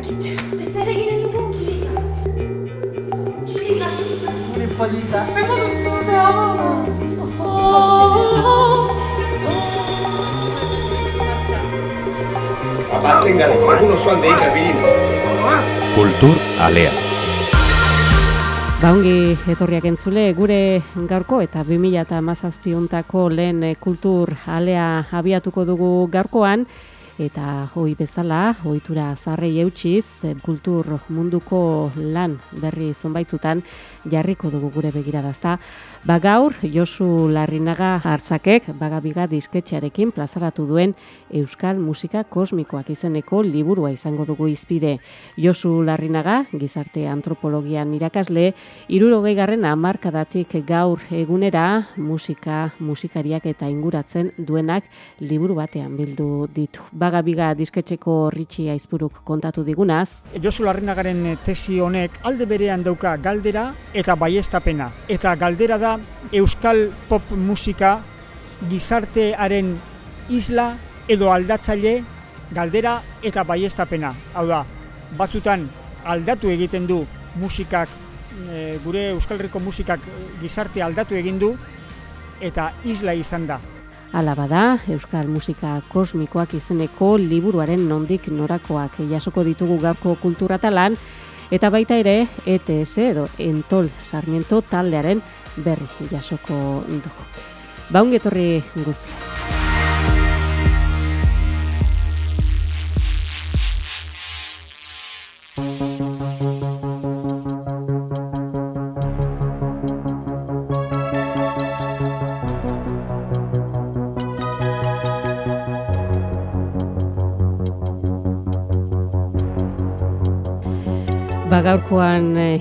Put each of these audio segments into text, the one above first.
dakit. Ezer eginen dugu kilika. Kilika, polita, zer da? Abazten gara, egun osoan bilinez. Kultur Alea. Baungi etorriak entzule, gure gaurko eta 2000 eta mazazpiuntako lehen eh, kultur alea abiatuko dugu gaurkoan, eta hoi bezala, ohitura zarrei eutxiz, eh, kultur munduko lan berri zonbaitzutan jarriko dugu gure begiradazta. Ba gaur, Josu Larrinaga hartzakek, bagabiga disketxearekin plazaratu duen Euskal Musika Kosmikoak izeneko liburua izango dugu izpide. Josu Larrinaga, gizarte antropologian irakasle, irurogei garren amarkadatik gaur egunera musika, musikariak eta inguratzen duenak liburu batean bildu ditu. Bagabiga disketxeko Ritxi Aizpuruk kontatu digunaz, Josu Larrinagaren tesi honek alde berean dauka galdera eta baiestapena. Eta galdera da euskal pop musika gizartearen isla edo aldatzaile galdera eta baiestapena. Hau da, batzutan aldatu egiten du musikak, e, gure Euskal Herriko musikak gizarte aldatu egin du eta isla izan da. Hala bada, Euskal Musika Kosmikoak izeneko liburuaren nondik norakoak jasoko ditugu gaurko kulturatalan, eta baita ere ETS edo Entol Sarmiento taldearen berri jasoko dugu. Baungetorri guztia.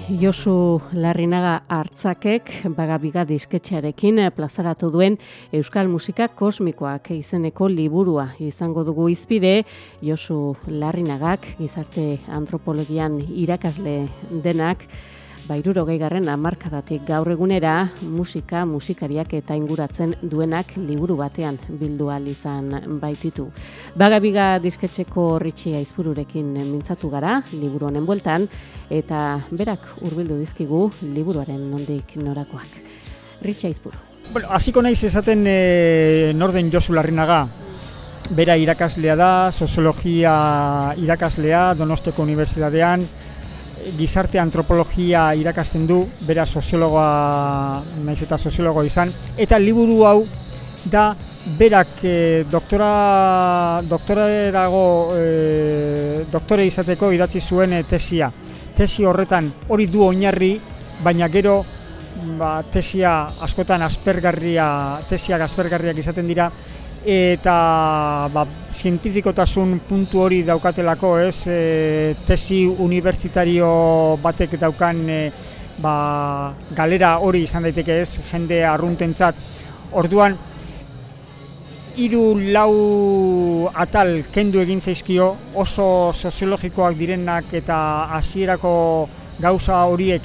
Josu Larrinaga hartzakek bagabiga disketxearekin plazaratu duen Euskal Musika Kosmikoak izeneko liburua izango dugu izpide Josu Larrinagak gizarte antropologian irakasle denak Bairuro garren amarkadatik gaur egunera musika, musikariak eta inguratzen duenak liburu batean bildu izan baititu. Bagabiga disketxeko Ritxi Aizpururekin mintzatu gara, liburu honen bueltan, eta berak hurbildu dizkigu liburuaren nondik norakoak. Ritxi Aizpuru. Bueno, hasiko naiz esaten e, norden Josu Larrinaga. Bera irakaslea da, soziologia irakaslea, Donosteko Unibertsitatean, gizarte antropologia irakasten du, bera soziologoa, naiz eta soziologo izan, eta liburu hau da berak e, doktora, doktorerago, e, doktore izateko idatzi zuen e, tesia. Tesi horretan hori du oinarri, baina gero ba, tesia askotan aspergarria, tesiak aspergarriak izaten dira, eta ba, zientifikotasun puntu hori daukatelako, ez, e, tesi unibertsitario batek daukan e, ba, galera hori izan daiteke ez, jende arruntentzat. Orduan, hiru lau atal kendu egin zaizkio, oso soziologikoak direnak eta hasierako gauza horiek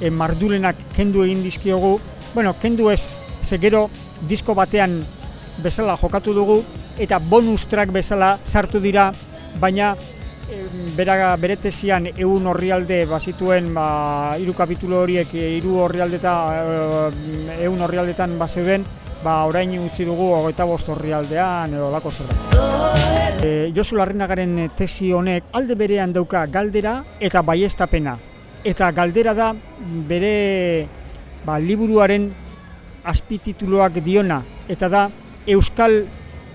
e, mardulenak kendu egin dizkiogu. Bueno, kendu ez, ze gero disko batean bezala jokatu dugu eta bonus track bezala sartu dira, baina bera bere tesian ehun orrialde bazituen ba hiru kapitulo horiek hiru orrialdeta ehun orrialdetan bazeuden, ba orain utzi dugu 25 orrialdean edo lako zerbait. E, Josu Larrinagaren tesi honek alde berean dauka galdera eta baiestapena. Eta galdera da bere ba, liburuaren azpitituluak diona eta da euskal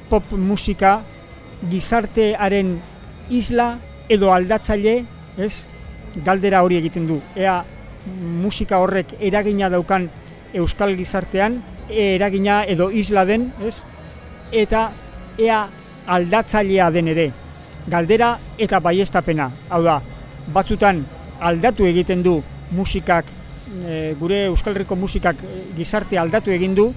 pop musika gizartearen isla edo aldatzaile, ez? Galdera hori egiten du. Ea musika horrek eragina daukan euskal gizartean, eragina edo isla den, ez? Eta ea aldatzailea den ere. Galdera eta baiestapena. Hau da, batzutan aldatu egiten du musikak e, gure Euskal Herriko musikak gizarte aldatu egin du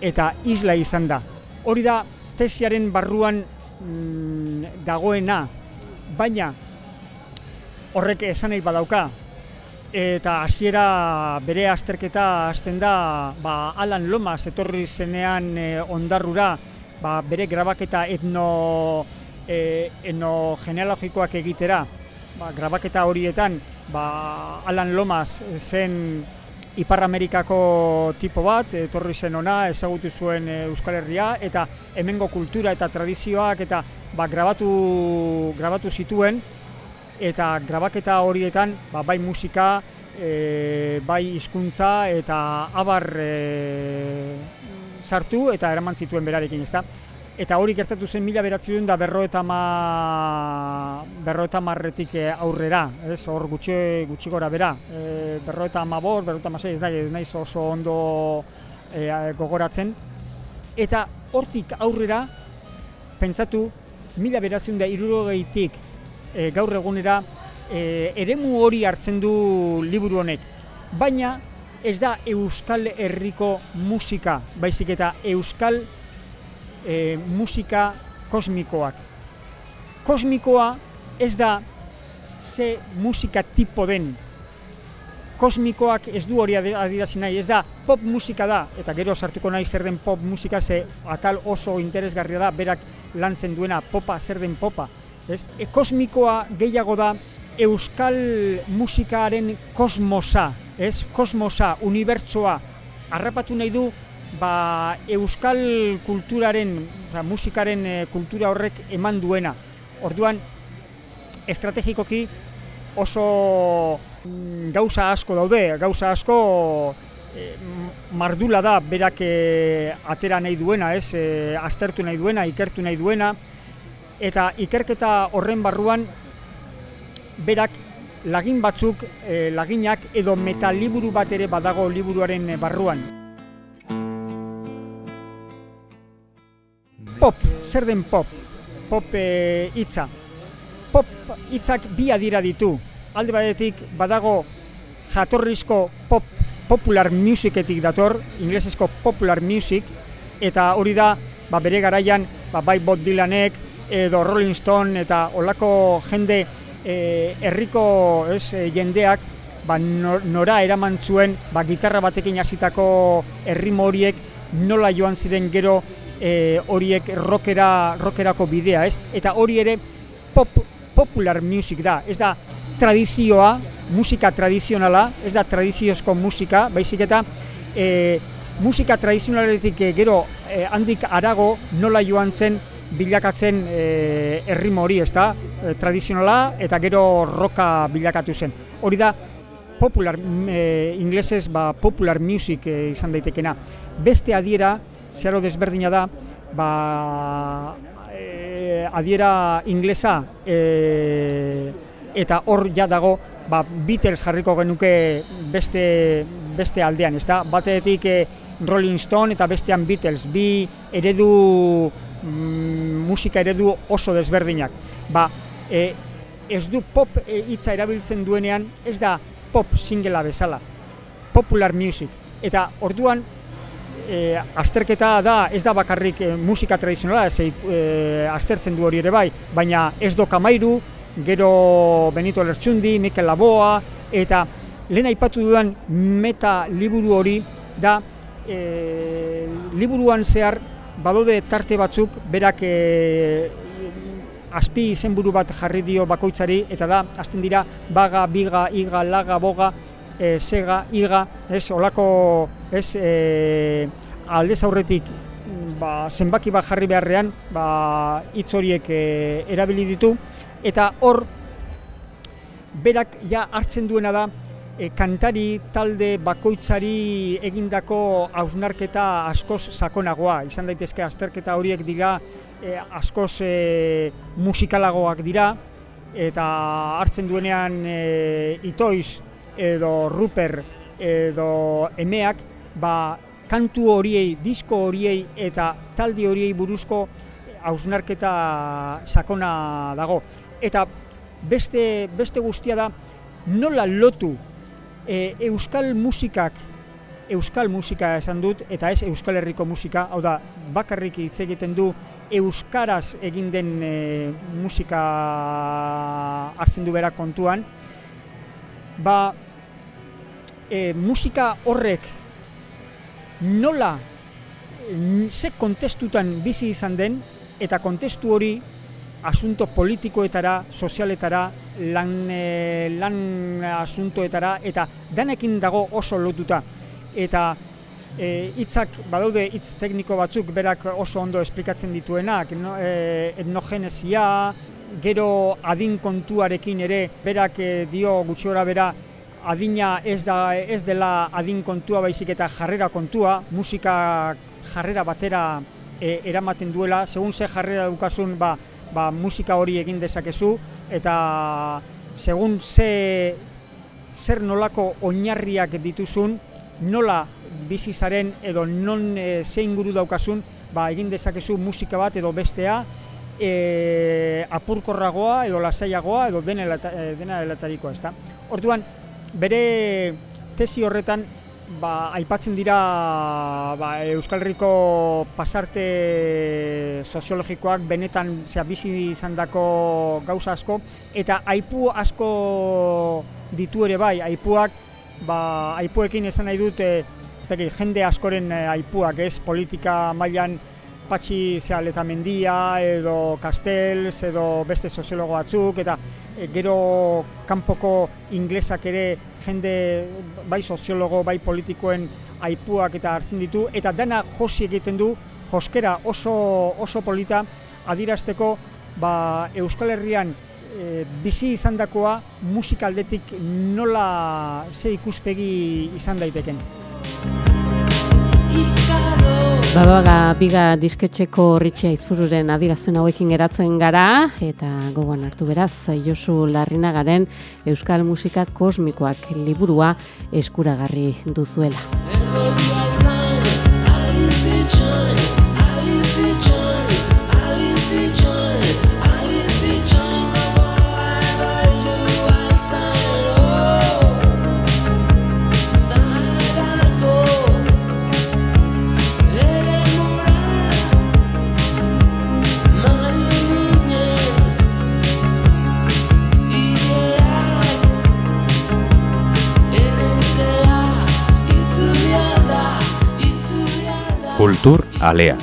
eta isla izan da. Hori da tesiaren barruan mm, dagoena, baina horrek esan nahi badauka, eta hasiera bere azterketa hasten da ba, Alan Lomas etorri zenean e, ondarrura ba, bere grabaketa etno, e, etno genealogikoak egitera ba, grabaketa horietan ba, Alan Lomas zen Ipar Amerikako tipo bat, etorri zen ona, ezagutu zuen e, Euskal Herria, eta hemengo kultura eta tradizioak eta ba, grabatu, grabatu zituen, eta grabaketa horietan ba, bai musika, e, bai hizkuntza eta abar e, sartu eta eraman zituen berarekin, ezta? Eta hori gertatu zen mila beratzen da berro eta ma, marretik aurrera, ez, hor gutxi, gutxi gora bera. E, berro eta ma bor, berro eta ma ez da, ez naiz oso ondo e, gogoratzen. Eta hortik aurrera, pentsatu, mila beratzen da irurogeitik e, gaur egunera, e, eremu hori hartzen du liburu honek. Baina ez da Euskal Herriko musika, baizik eta Euskal e, musika kosmikoak. Kosmikoa ez da ze musika tipo den. Kosmikoak ez du hori adirazi nahi, ez da pop musika da, eta gero sartuko nahi zer den pop musika, ze atal oso interesgarria da, berak lantzen duena popa, zer den popa. Ez? E, kosmikoa gehiago da euskal musikaren kosmosa, ez? Kosmosa, unibertsoa, harrapatu nahi du ba, euskal kulturaren, ba, musikaren e, kultura horrek eman duena. Orduan, estrategikoki oso mm, gauza asko daude, gauza asko e, mardula da berak e, atera nahi duena, ez, e, aztertu nahi duena, ikertu nahi duena, eta ikerketa horren barruan berak lagin batzuk, e, laginak edo metaliburu bat ere badago liburuaren barruan. Pop, zer den pop? Pop e, hitza. Pop hitzak bi adira ditu. Alde batetik badago jatorrizko pop popular musicetik dator, inglesezko popular music, eta hori da, ba, bere garaian, ba, bai Bob Dylanek, edo Rolling Stone, eta olako jende e, herriko e, jendeak, ba, nora eraman zuen, ba, gitarra batekin hasitako errimo horiek, nola joan ziren gero e, horiek rockera, rockerako bidea, ez? Eta hori ere pop, popular music da, ez da tradizioa, musika tradizionala, ez da tradiziozko musika, baizik eta e, musika tradizionaletik e, gero e, handik arago nola joan zen bilakatzen e, errimo hori, ez da, e, tradizionala eta gero roka bilakatu zen. Hori da, popular, e, inglesez, ba, popular music e, izan daitekena. Beste adiera, zeharo desberdina da, ba, e, adiera inglesa e, eta hor ja dago ba, Beatles jarriko genuke beste, beste aldean, ezta? Batetik e, Rolling Stone eta bestean Beatles, bi eredu mm, musika eredu oso desberdinak. Ba, e, ez du pop e, hitza erabiltzen duenean, ez da pop singela bezala, popular music. Eta orduan e, azterketa da ez da bakarrik e, musika tradizionala, ez e, aztertzen du hori ere bai, baina ez do kamairu, gero Benito Lertxundi, Mikel Laboa, eta lehen aipatu dudan meta liburu hori da e, liburuan zehar badode tarte batzuk berak e, azpi izenburu bat jarri dio bakoitzari eta da azten dira baga, biga, iga, laga, boga, e, sega, iga, ez, olako, ez, e, aldez aurretik, ba, zenbaki bat jarri beharrean, ba, hitz horiek e, erabili ditu, eta hor, berak ja hartzen duena da, e, kantari talde bakoitzari egindako hausnarketa askoz sakonagoa. Izan daitezke azterketa horiek dira e, askoz e, musikalagoak dira eta hartzen duenean e, itoiz edo Ruper edo emeak ba, kantu horiei, disko horiei eta taldi horiei buruzko hausnarketa sakona dago. Eta beste, beste guztia da nola lotu e, euskal musikak euskal musika esan dut eta ez euskal herriko musika, hau da bakarrik hitz egiten du euskaraz egin den e, musika hartzen du berak kontuan, ba, e, musika horrek nola ze kontestutan bizi izan den eta kontestu hori asunto politikoetara, sozialetara lan, e, lan asuntoetara, eta danekin dago oso lotuta. Eta e, hitzak badaude hitz tekniko batzuk berak oso ondo esplikatzen dituenak, no, e, etnogenesia, gero adin kontuarekin ere berak e, dio gutxora bera adina ez da ez dela adin kontua baizik eta jarrera kontua, musika jarrera batera e, eramaten duela, segun ze jarrera dukasun ba, ba, musika hori egin dezakezu eta segun ze zer nolako oinarriak dituzun, nola bizizaren edo non e, ze inguru daukasun, ba, egin dezakezu musika bat edo bestea, e, apurkorragoa edo lasaiagoa edo dena, e, dena delatarikoa, ezta? Orduan, bere tesi horretan ba, aipatzen dira ba, Euskal Herriko pasarte soziologikoak benetan zera, bizi izan dako gauza asko, eta aipu asko ditu ere bai, aipuak, ba, aipuekin esan nahi dut, e, ez jende askoren e, aipuak, ez, politika mailan Patxi zea letamendia edo Castells edo beste soziologo batzuk eta e, gero kanpoko inglesak ere jende bai soziologo bai politikoen aipuak eta hartzen ditu eta dena josi egiten du joskera oso oso polita adirasteko ba, Euskal Herrian e, bizi izandakoa musikaldetik nola ze ikuspegi izan daiteken. Babaga biga disketxeko ritxia izpururen adirazpen hauekin geratzen gara eta gogoan hartu beraz Josu Larrinagaren Euskal Musika Kosmikoak liburua eskuragarri duzuela. Kultur Alea.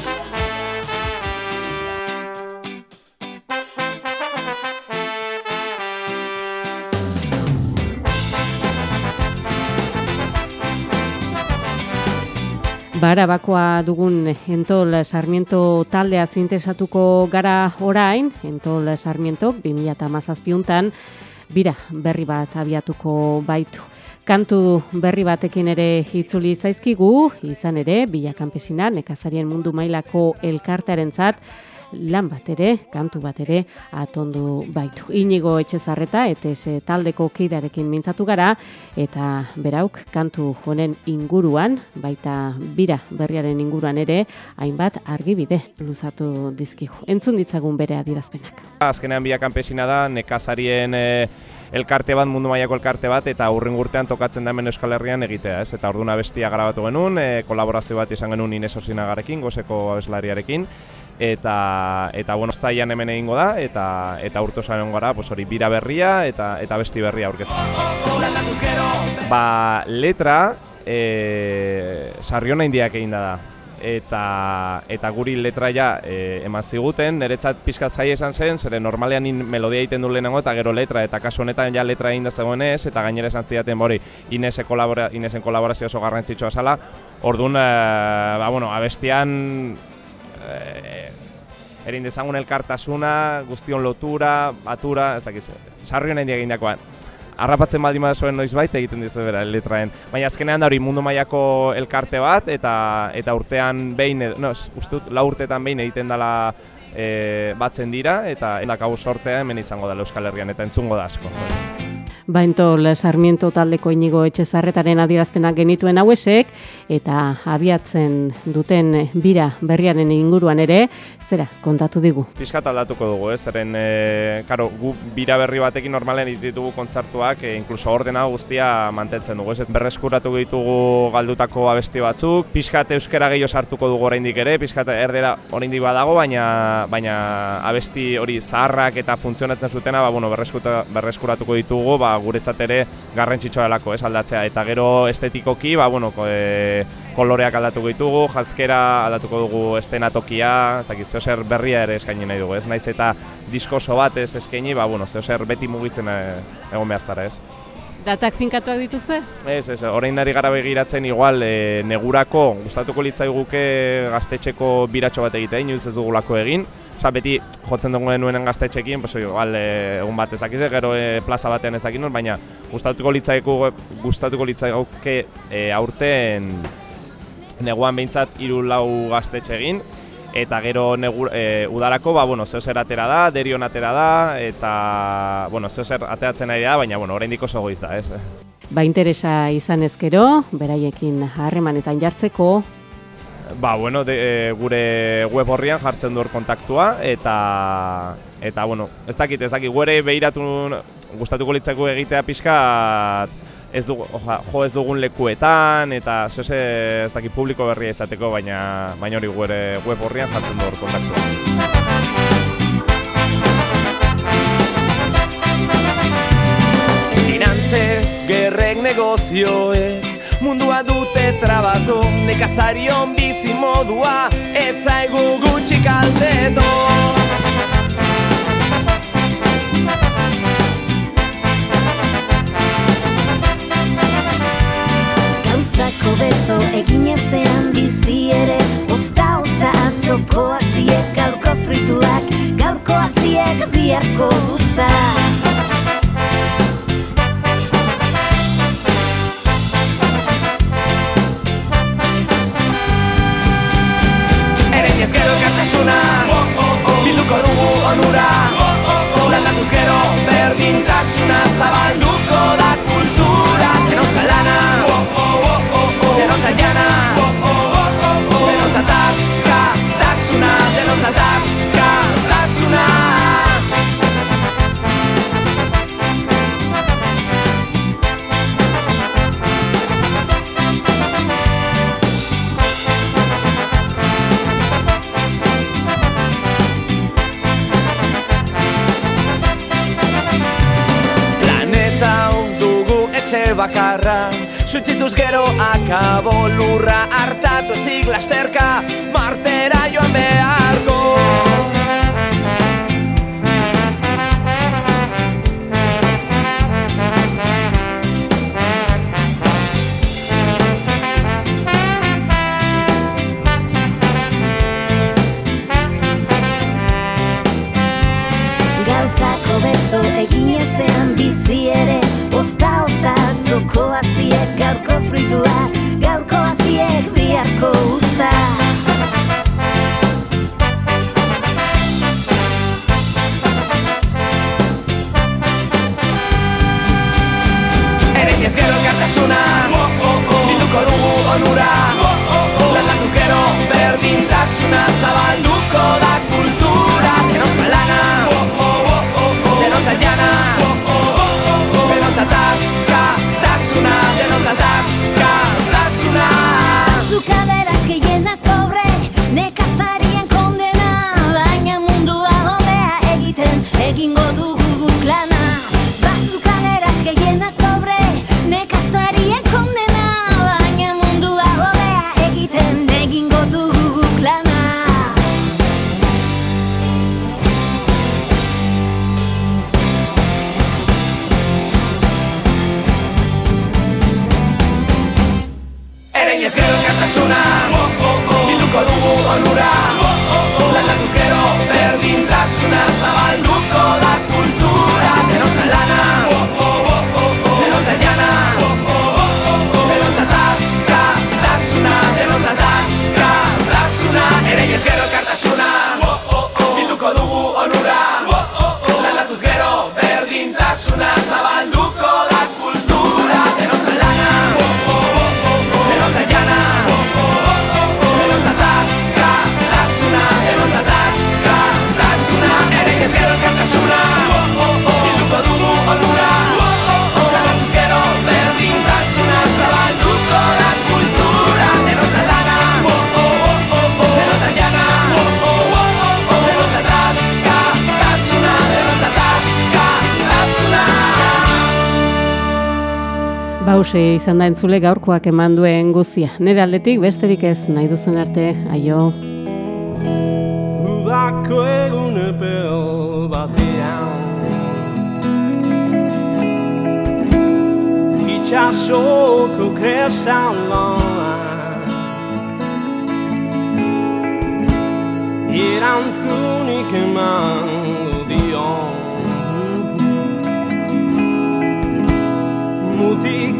Barabakoa dugun Entol Sarmiento taldea zintesatuko gara orain, Entol Sarmientok 2017 bira berri bat abiatuko baitu. Kantu berri batekin ere itzuli zaizkigu, izan ere, bila kanpesina, nekazarien mundu mailako elkartearentzat lan bat ere, kantu bat ere, atondu baitu. Inigo etxezarreta, eta taldeko keidarekin mintzatu gara, eta berauk kantu honen inguruan, baita bira berriaren inguruan ere, hainbat argibide luzatu dizkigu. Entzun ditzagun bere adirazpenak. Azkenean bila kanpesina da, nekazarien... E elkarte bat, mundu mailako elkarte bat, eta urren urtean tokatzen da hemen Euskal Herrian egitea, ez? Eta orduna bestia grabatu genuen, e, kolaborazio bat izan genuen Ines Osinagarekin, gozeko abeslariarekin, eta eta bueno, staian hemen egingo da eta eta urto saen gara, pues hori bira berria eta eta besti berria aurkeztu. Ba, letra eh Sarriona Indiak egin da eta eta guri letra ja e, eman ziguten, niretzat pixkat zaila esan zen, zeren normalean in melodia egiten du lehenengo eta gero letra, eta kasu honetan ja letra egin da zegoenez, eta gainera esan zidaten bori Inesen, kolabora, Inesen kolaborazio oso garrantzitsua zala, orduan, e, ba, bueno, abestian e, erin dezagun elkartasuna, guztion lotura, batura, ez dakit, sarri honen egin dakoan harrapatzen baldin zuen noiz egiten dizu bera letraen. Baina azkenean da hori mundu mailako elkarte bat eta eta urtean behin, no, ustut, la urteetan behin egiten dela e, batzen dira eta endakau sortea hemen izango da Euskal Herrian eta entzungo da asko. Bainto Sarmiento taldeko inigo etxezarretaren adierazpenak genituen hauesek eta abiatzen duten bira berriaren inguruan ere, zera, kontatu digu. Piskat aldatuko dugu, ez, zeren, e, karo, gu bira berri batekin normalen ditugu kontzartuak, e, inkluso ordena guztia mantentzen dugu, ez, berreskuratu ditugu galdutako abesti batzuk, piskat euskera gehiago sartuko dugu oraindik ere, piskat erdera oraindik badago, baina baina abesti hori zaharrak eta funtzionatzen zutena, ba, bueno, berreskuratuko ditugu, ba, guretzat ere garrantzitsua delako, ez aldatzea. Eta gero estetikoki, ba, bueno, e, koloreak aldatuko ditugu, jazkera aldatuko dugu estenatokia, ez dakit, zer berria ere eskaini nahi dugu, ez naiz eta diskoso bat ez eskaini, ba, bueno, zer beti mugitzen e, egon behar zara, ez. Datak finkatuak dituzue? Ez, ez, orain dari gara begiratzen igual e, negurako gustatuko litzaiguke gaztetxeko biratxo bat egitea, inoiz ez dugulako egin. Osa, beti jotzen dugu nuenen gaztetxekin, pues, igual, e, egun bat ez dakiz, gero e, plaza batean ez dakin baina gustatuko litzaigu, gustatuko litzaiguke e, aurten neguan behintzat hiru lau gaztetxe egin, eta gero negur, e, udalako, ba, bueno, zeo zer atera da, derion atera da, eta, bueno, zeo zer ateratzen ari da, baina, bueno, oraindik oso goiz da, ez? Ba, interesa izan ezkero, beraiekin harremanetan jartzeko, Ba, bueno, de, e, gure web horrian jartzen du kontaktua eta eta bueno, ez dakit, ez dakit, gure behiratu gustatuko litzako egitea pixka ez dugu, oja, jo ez dugun lekuetan eta zose ez dakit publiko berria izateko, baina baina hori gure web horrian jartzen du kontaktua. Finantze, gerrek negozioek mundua dute trabatu Nekazarion bizi modua etzaigu gutxi kalteto etxe bakarra Sutsituz gero akabo lurra hartatu ezik lasterka Martera joan beharko. Gauzako beto egin ezean bizi ere Ozta, aziek gaurko frituak Bause izan da entzule gaurkoak eman duen guzia. Nere aldetik besterik ez nahi duzun arte, aio. Udako egun epel batean Itxasoko kresan loan Erantzunik eman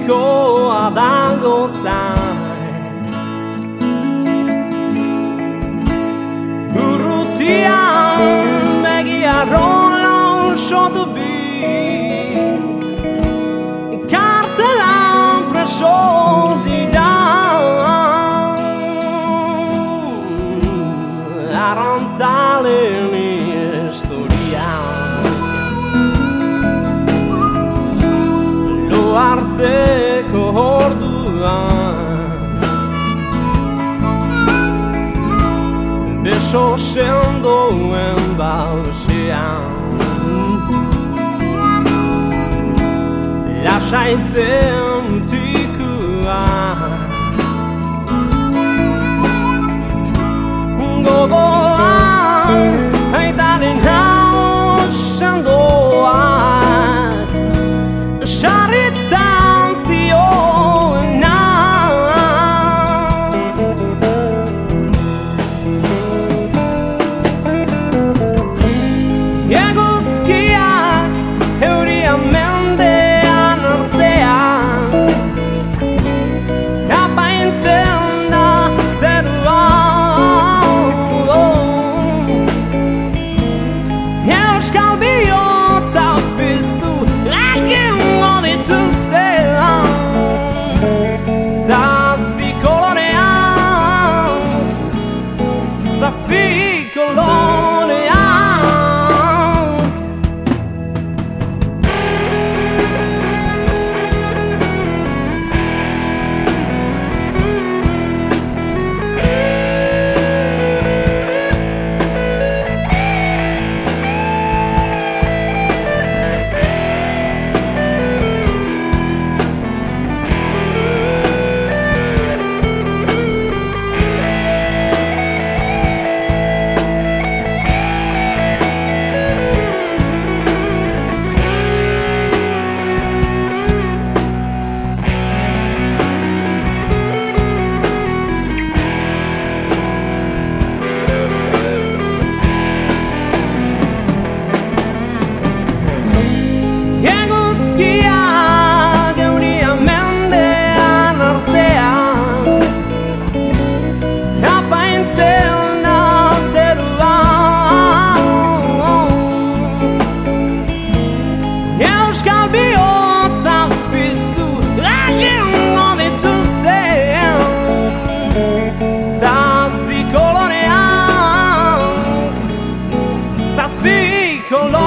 cold bango sign. Urutia, megia, roll on, show to Beso sendoen balsean. Lasai zen tikua Let's be alone.